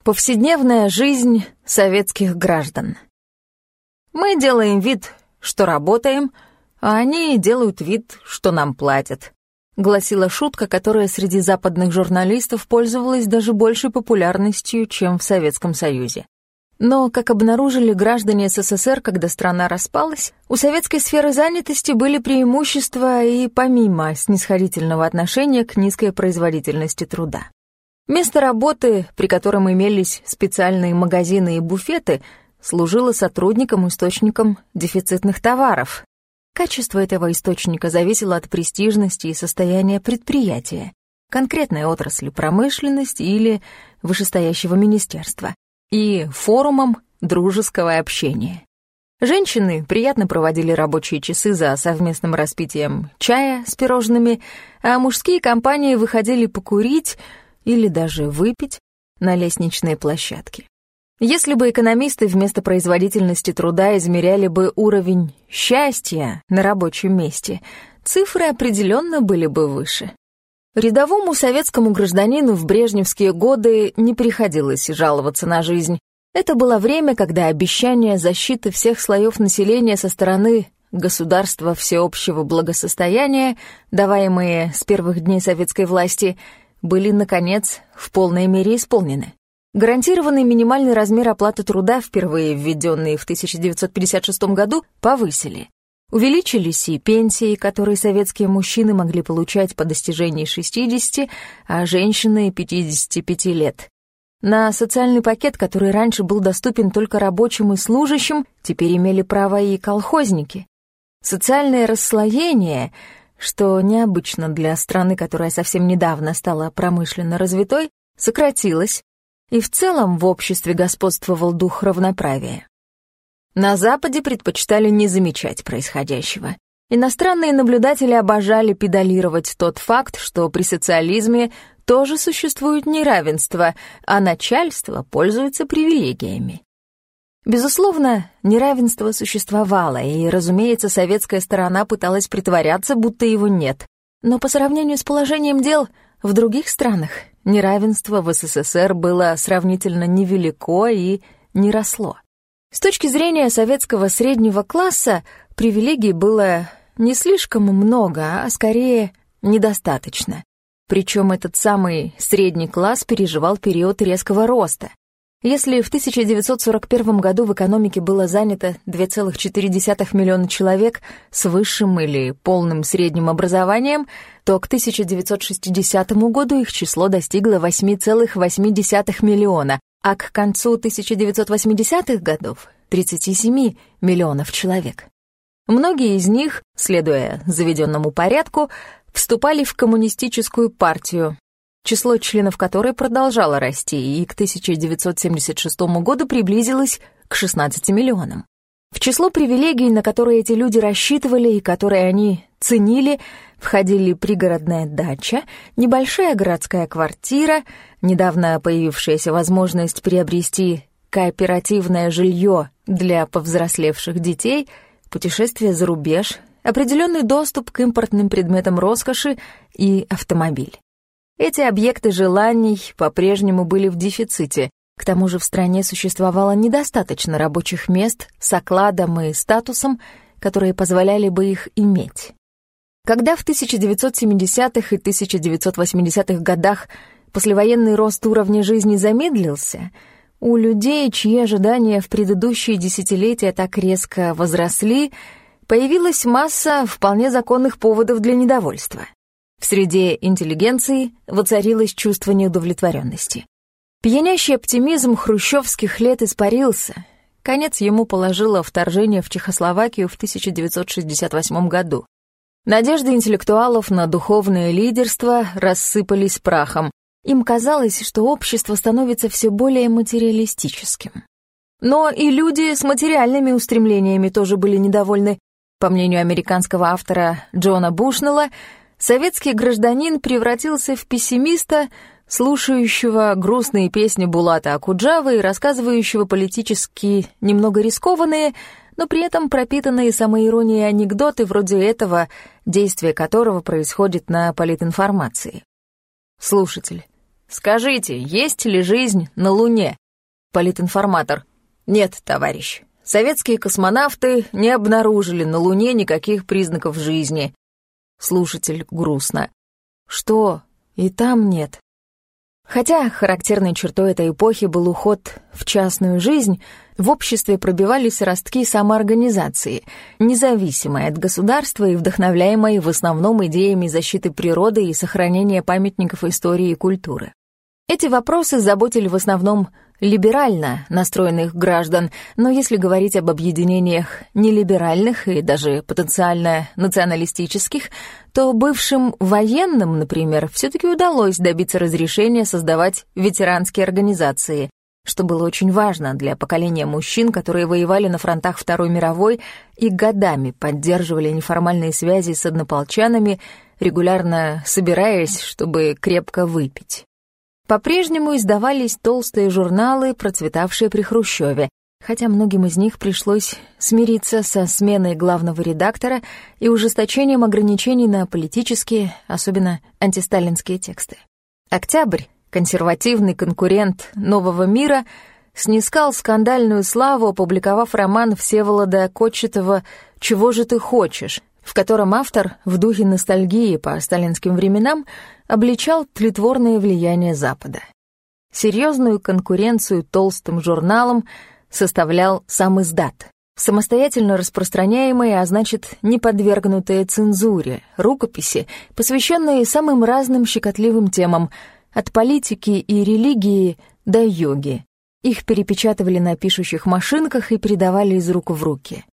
Повседневная жизнь советских граждан. Мы делаем вид, что работаем, а они делают вид, что нам платят гласила шутка, которая среди западных журналистов пользовалась даже большей популярностью, чем в Советском Союзе. Но, как обнаружили граждане СССР, когда страна распалась, у советской сферы занятости были преимущества и помимо снисходительного отношения к низкой производительности труда. Место работы, при котором имелись специальные магазины и буфеты, служило сотрудникам источником дефицитных товаров, Качество этого источника зависело от престижности и состояния предприятия, конкретной отрасли промышленности или вышестоящего министерства, и форумом дружеского общения. Женщины приятно проводили рабочие часы за совместным распитием чая с пирожными, а мужские компании выходили покурить или даже выпить на лестничные площадки. Если бы экономисты вместо производительности труда измеряли бы уровень счастья на рабочем месте, цифры определенно были бы выше. Рядовому советскому гражданину в брежневские годы не приходилось жаловаться на жизнь. Это было время, когда обещания защиты всех слоев населения со стороны государства всеобщего благосостояния, даваемые с первых дней советской власти, были, наконец, в полной мере исполнены. Гарантированный минимальный размер оплаты труда, впервые введенный в 1956 году, повысили. Увеличились и пенсии, которые советские мужчины могли получать по достижении 60, а женщины — 55 лет. На социальный пакет, который раньше был доступен только рабочим и служащим, теперь имели право и колхозники. Социальное расслоение, что необычно для страны, которая совсем недавно стала промышленно развитой, сократилось, и в целом в обществе господствовал дух равноправия. На Западе предпочитали не замечать происходящего. Иностранные наблюдатели обожали педалировать тот факт, что при социализме тоже существует неравенство, а начальство пользуется привилегиями. Безусловно, неравенство существовало, и, разумеется, советская сторона пыталась притворяться, будто его нет. Но по сравнению с положением дел в других странах неравенство в СССР было сравнительно невелико и не росло. С точки зрения советского среднего класса привилегий было не слишком много, а скорее недостаточно. Причем этот самый средний класс переживал период резкого роста. Если в 1941 году в экономике было занято 2,4 миллиона человек с высшим или полным средним образованием, то к 1960 году их число достигло 8,8 миллиона, а к концу 1980-х годов — 37 миллионов человек. Многие из них, следуя заведенному порядку, вступали в коммунистическую партию, число членов которой продолжало расти и к 1976 году приблизилось к 16 миллионам. В число привилегий, на которые эти люди рассчитывали и которые они ценили, входили пригородная дача, небольшая городская квартира, недавно появившаяся возможность приобрести кооперативное жилье для повзрослевших детей, путешествие за рубеж, определенный доступ к импортным предметам роскоши и автомобиль. Эти объекты желаний по-прежнему были в дефиците, к тому же в стране существовало недостаточно рабочих мест с окладом и статусом, которые позволяли бы их иметь. Когда в 1970-х и 1980-х годах послевоенный рост уровня жизни замедлился, у людей, чьи ожидания в предыдущие десятилетия так резко возросли, появилась масса вполне законных поводов для недовольства. В среде интеллигенции воцарилось чувство неудовлетворенности. Пьянящий оптимизм хрущевских лет испарился. Конец ему положило вторжение в Чехословакию в 1968 году. Надежды интеллектуалов на духовное лидерство рассыпались прахом. Им казалось, что общество становится все более материалистическим. Но и люди с материальными устремлениями тоже были недовольны. По мнению американского автора Джона Бушнелла, советский гражданин превратился в пессимиста, слушающего грустные песни Булата Акуджавы и рассказывающего политически немного рискованные, но при этом пропитанные самоиронией анекдоты вроде этого, действие которого происходит на политинформации. Слушатель. Скажите, есть ли жизнь на Луне? Политинформатор. Нет, товарищ. Советские космонавты не обнаружили на Луне никаких признаков жизни. Слушатель грустно. Что? И там нет. Хотя характерной чертой этой эпохи был уход в частную жизнь, в обществе пробивались ростки самоорганизации, независимой от государства и вдохновляемой в основном идеями защиты природы и сохранения памятников истории и культуры. Эти вопросы заботили в основном либерально настроенных граждан, но если говорить об объединениях нелиберальных и даже потенциально националистических, то бывшим военным, например, все-таки удалось добиться разрешения создавать ветеранские организации, что было очень важно для поколения мужчин, которые воевали на фронтах Второй мировой и годами поддерживали неформальные связи с однополчанами, регулярно собираясь, чтобы крепко выпить. По-прежнему издавались толстые журналы, процветавшие при Хрущеве, хотя многим из них пришлось смириться со сменой главного редактора и ужесточением ограничений на политические, особенно антисталинские тексты. «Октябрь», консервативный конкурент «Нового мира», снискал скандальную славу, опубликовав роман Всеволода Кочетова «Чего же ты хочешь?», в котором автор в духе ностальгии по сталинским временам обличал тлетворное влияние Запада. Серьезную конкуренцию толстым журналам составлял сам издат, самостоятельно распространяемые, а значит, не подвергнутые цензуре, рукописи, посвященные самым разным щекотливым темам, от политики и религии до йоги. Их перепечатывали на пишущих машинках и передавали из рук в руки.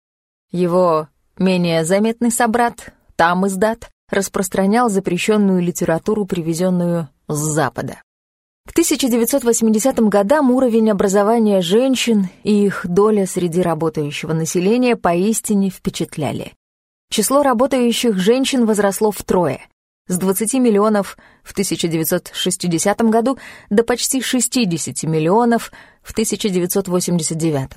Его менее заметный собрат, там издат, распространял запрещенную литературу, привезенную с Запада. К 1980 годам уровень образования женщин и их доля среди работающего населения поистине впечатляли. Число работающих женщин возросло втрое — с 20 миллионов в 1960 году до почти 60 миллионов в 1989.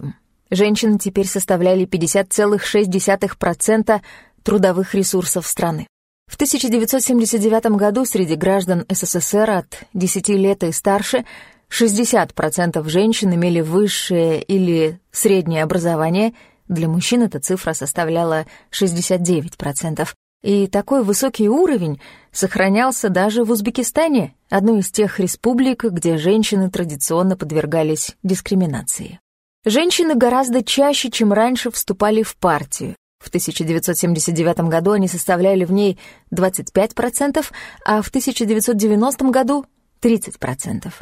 Женщины теперь составляли 50,6% трудовых ресурсов страны. В 1979 году среди граждан СССР от 10 лет и старше 60% женщин имели высшее или среднее образование, для мужчин эта цифра составляла 69%. И такой высокий уровень сохранялся даже в Узбекистане, одной из тех республик, где женщины традиционно подвергались дискриминации. Женщины гораздо чаще, чем раньше, вступали в партию. В 1979 году они составляли в ней 25%, а в 1990 году — 30%.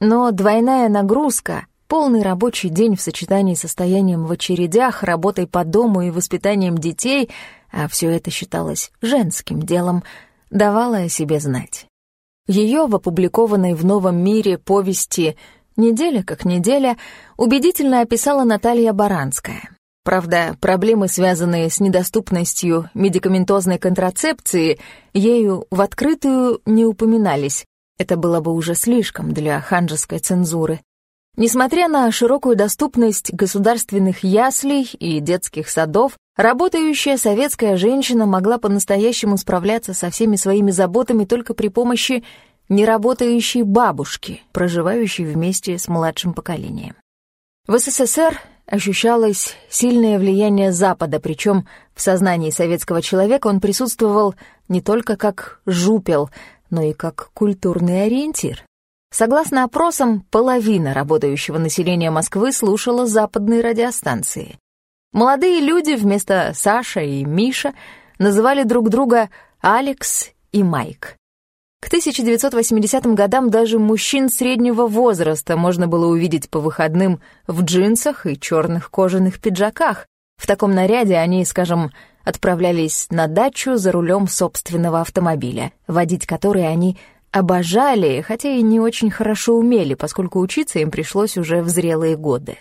Но двойная нагрузка, полный рабочий день в сочетании с состоянием в очередях, работой по дому и воспитанием детей, а все это считалось женским делом, давала о себе знать. Ее в опубликованной в «Новом мире» повести «Неделя как неделя» убедительно описала Наталья Баранская. Правда, проблемы, связанные с недоступностью медикаментозной контрацепции, ею в открытую не упоминались. Это было бы уже слишком для ханжеской цензуры. Несмотря на широкую доступность государственных яслей и детских садов, работающая советская женщина могла по-настоящему справляться со всеми своими заботами только при помощи неработающей бабушки, проживающей вместе с младшим поколением. В СССР ощущалось сильное влияние Запада, причем в сознании советского человека он присутствовал не только как жупел, но и как культурный ориентир. Согласно опросам, половина работающего населения Москвы слушала западные радиостанции. Молодые люди вместо Саша и Миша называли друг друга Алекс и Майк. К 1980 годам даже мужчин среднего возраста можно было увидеть по выходным в джинсах и черных кожаных пиджаках. В таком наряде они, скажем, отправлялись на дачу за рулем собственного автомобиля, водить который они обожали, хотя и не очень хорошо умели, поскольку учиться им пришлось уже в зрелые годы.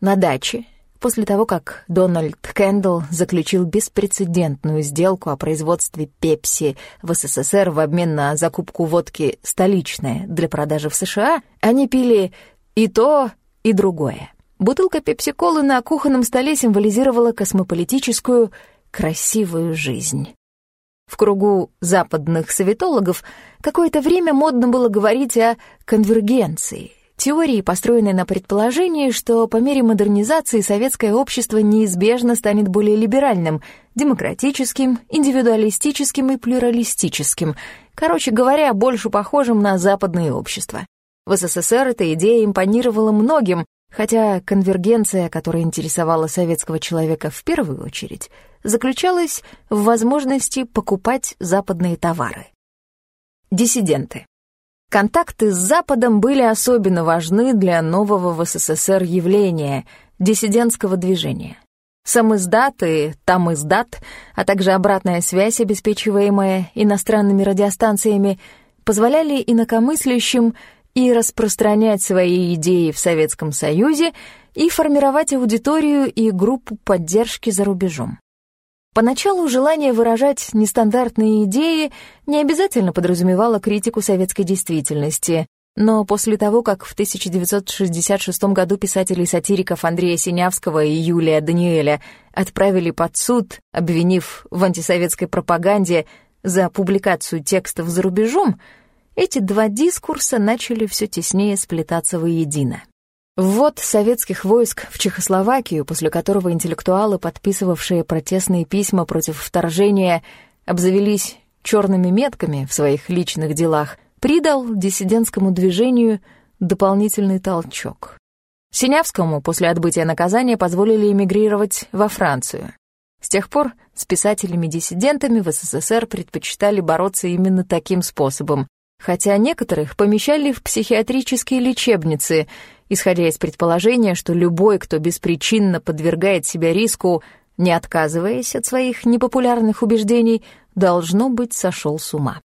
На даче, после того, как Дональд Кэндалл заключил беспрецедентную сделку о производстве пепси в СССР в обмен на закупку водки «столичная» для продажи в США, они пили и то, и другое. Бутылка пепси-колы на кухонном столе символизировала космополитическую, красивую жизнь. В кругу западных советологов какое-то время модно было говорить о конвергенции, теории, построенной на предположении, что по мере модернизации советское общество неизбежно станет более либеральным, демократическим, индивидуалистическим и плюралистическим, короче говоря, больше похожим на западное общество. В СССР эта идея импонировала многим, хотя конвергенция, которая интересовала советского человека в первую очередь, заключалась в возможности покупать западные товары. Диссиденты. Контакты с Западом были особенно важны для нового в СССР явления — диссидентского движения. Сам издат и там издат, а также обратная связь, обеспечиваемая иностранными радиостанциями, позволяли инакомыслящим и распространять свои идеи в Советском Союзе, и формировать аудиторию и группу поддержки за рубежом. Поначалу желание выражать нестандартные идеи не обязательно подразумевало критику советской действительности, но после того, как в 1966 году писателей-сатириков Андрея Синявского и Юлия Даниэля отправили под суд, обвинив в антисоветской пропаганде за публикацию текстов за рубежом, эти два дискурса начали все теснее сплетаться воедино. Ввод советских войск в Чехословакию, после которого интеллектуалы, подписывавшие протестные письма против вторжения, обзавелись черными метками в своих личных делах, придал диссидентскому движению дополнительный толчок. Синявскому после отбытия наказания позволили эмигрировать во Францию. С тех пор с писателями-диссидентами в СССР предпочитали бороться именно таким способом, хотя некоторых помещали в психиатрические лечебницы, исходя из предположения, что любой, кто беспричинно подвергает себя риску, не отказываясь от своих непопулярных убеждений, должно быть, сошел с ума.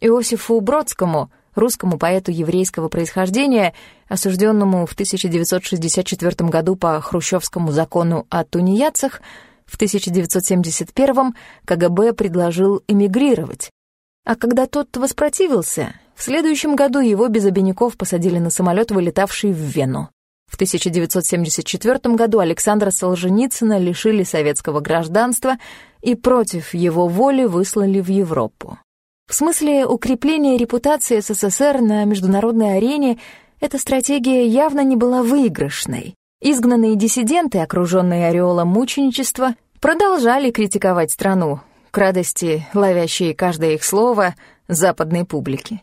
Иосифу Бродскому, русскому поэту еврейского происхождения, осужденному в 1964 году по хрущевскому закону о тунеядцах, в 1971 КГБ предложил эмигрировать, а когда тот воспротивился, в следующем году его без обиняков посадили на самолет, вылетавший в Вену. В 1974 году Александра Солженицына лишили советского гражданства и против его воли выслали в Европу. В смысле укрепления репутации СССР на международной арене эта стратегия явно не была выигрышной. Изгнанные диссиденты, окруженные ореолом мученичества, продолжали критиковать страну, к радости ловящие каждое их слово западной публики.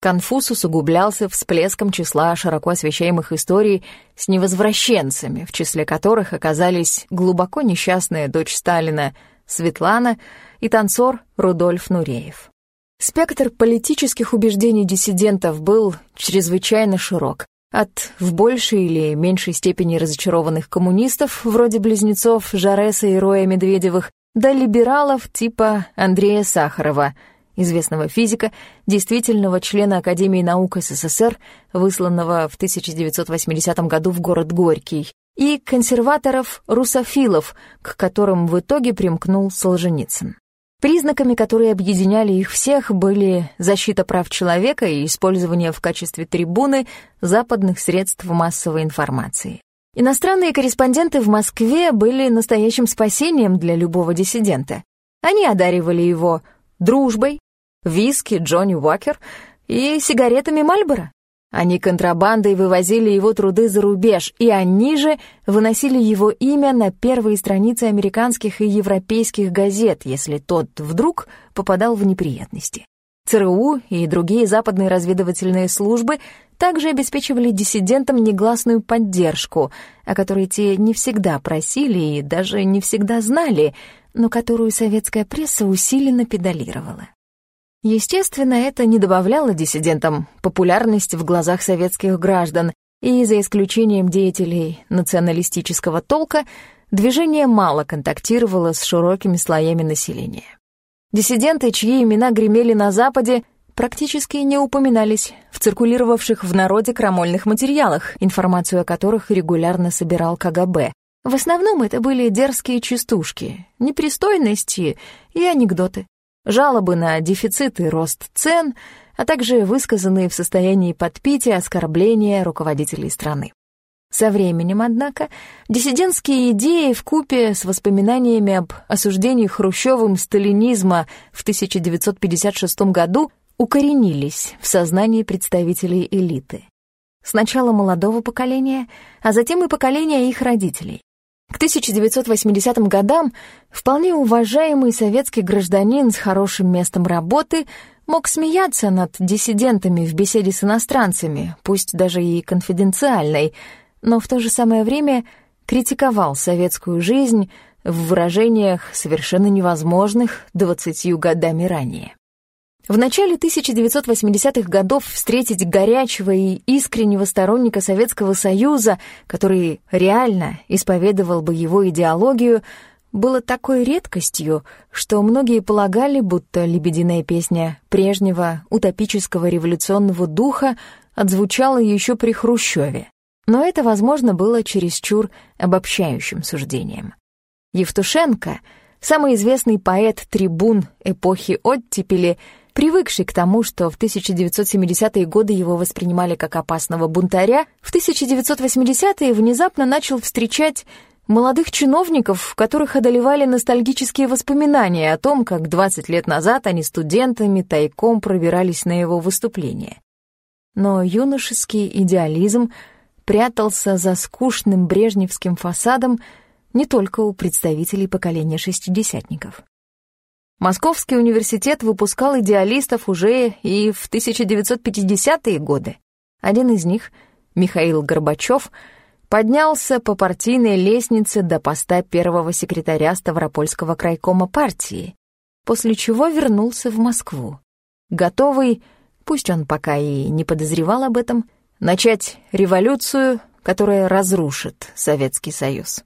Конфуз усугублялся всплеском числа широко освещаемых историй с невозвращенцами, в числе которых оказались глубоко несчастная дочь Сталина Светлана и танцор Рудольф Нуреев. Спектр политических убеждений диссидентов был чрезвычайно широк, от в большей или меньшей степени разочарованных коммунистов, вроде близнецов Жареса и Роя Медведевых, до либералов типа Андрея Сахарова, известного физика, действительного члена Академии наук СССР, высланного в 1980 году в город Горький, и консерваторов-русофилов, к которым в итоге примкнул Солженицын. Признаками, которые объединяли их всех, были защита прав человека и использование в качестве трибуны западных средств массовой информации. Иностранные корреспонденты в Москве были настоящим спасением для любого диссидента. Они одаривали его дружбой, виски Джонни Уокер и сигаретами Мальборо. Они контрабандой вывозили его труды за рубеж, и они же выносили его имя на первые страницы американских и европейских газет, если тот вдруг попадал в неприятности. ЦРУ и другие западные разведывательные службы также обеспечивали диссидентам негласную поддержку, о которой те не всегда просили и даже не всегда знали, но которую советская пресса усиленно педалировала. Естественно, это не добавляло диссидентам популярности в глазах советских граждан, и за исключением деятелей националистического толка, движение мало контактировало с широкими слоями населения. Диссиденты, чьи имена гремели на Западе, практически не упоминались в циркулировавших в народе крамольных материалах, информацию о которых регулярно собирал КГБ. В основном это были дерзкие частушки, непристойности и анекдоты, жалобы на дефицит и рост цен, а также высказанные в состоянии подпития оскорбления руководителей страны. Со временем, однако, диссидентские идеи в купе с воспоминаниями об осуждении Хрущевым сталинизма в 1956 году укоренились в сознании представителей элиты. Сначала молодого поколения, а затем и поколения их родителей. К 1980 годам вполне уважаемый советский гражданин с хорошим местом работы мог смеяться над диссидентами в беседе с иностранцами, пусть даже и конфиденциальной, но в то же самое время критиковал советскую жизнь в выражениях, совершенно невозможных двадцатью годами ранее. В начале 1980-х годов встретить горячего и искреннего сторонника Советского Союза, который реально исповедовал бы его идеологию, было такой редкостью, что многие полагали, будто лебединая песня прежнего утопического революционного духа отзвучала еще при Хрущеве. Но это, возможно, было чересчур обобщающим суждением. Евтушенко, самый известный поэт-трибун эпохи оттепели, привыкший к тому, что в 1970-е годы его воспринимали как опасного бунтаря, в 1980-е внезапно начал встречать молодых чиновников, которых одолевали ностальгические воспоминания о том, как 20 лет назад они студентами тайком пробирались на его выступление. Но юношеский идеализм — прятался за скучным брежневским фасадом не только у представителей поколения шестидесятников. Московский университет выпускал идеалистов уже и в 1950-е годы. Один из них, Михаил Горбачев, поднялся по партийной лестнице до поста первого секретаря Ставропольского крайкома партии, после чего вернулся в Москву, готовый, пусть он пока и не подозревал об этом, начать революцию, которая разрушит Советский Союз.